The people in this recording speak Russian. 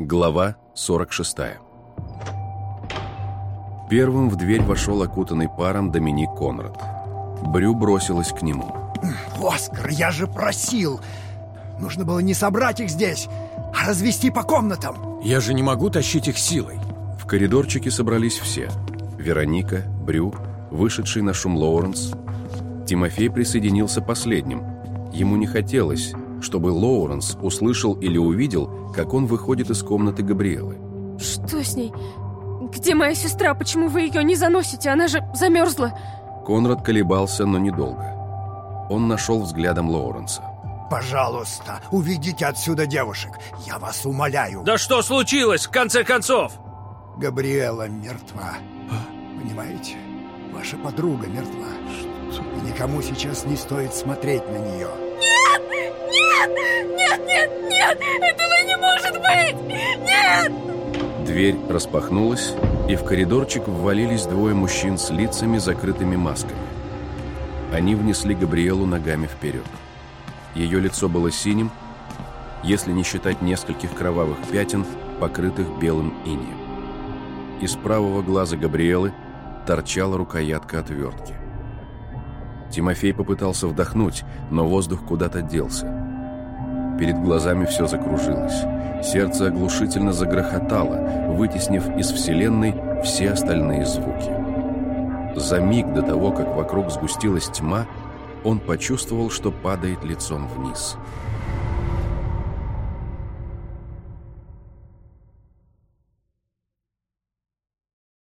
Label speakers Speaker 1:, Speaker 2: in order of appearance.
Speaker 1: Глава 46 Первым в дверь вошел окутанный паром Доминик Конрад. Брю бросилась к нему.
Speaker 2: «Оскар, я же просил! Нужно было не собрать их здесь, а развести по комнатам!»
Speaker 3: Я же не могу тащить их силой.
Speaker 1: В коридорчике собрались все. Вероника, Брю, вышедший на шум Лоуренс. Тимофей присоединился последним. Ему не хотелось, чтобы Лоуренс услышал или увидел, как он выходит из комнаты Габриэлы.
Speaker 4: Что с ней? Где моя сестра? Почему вы ее не заносите? Она же замерзла.
Speaker 1: Конрад колебался, но недолго. Он нашел взглядом Лоуренса.
Speaker 2: «Пожалуйста, уведите отсюда девушек. Я вас умоляю.
Speaker 3: Да что случилось, в конце концов?
Speaker 2: Габриэла мертва. Понимаете? Ваша подруга мертва. И никому сейчас не стоит смотреть на нее.
Speaker 4: Нет! Нет, нет, нет! Этого не может быть! Нет!
Speaker 1: Дверь распахнулась, и в коридорчик ввалились двое мужчин с лицами, закрытыми масками. Они внесли Габриэлу ногами вперед. Ее лицо было синим, если не считать нескольких кровавых пятен, покрытых белым инеем. Из правого глаза Габриэлы торчала рукоятка отвертки. Тимофей попытался вдохнуть, но воздух куда-то делся. Перед глазами все закружилось. Сердце оглушительно загрохотало, вытеснив из Вселенной все остальные звуки. За миг до того, как вокруг сгустилась тьма, он почувствовал, что падает лицом вниз.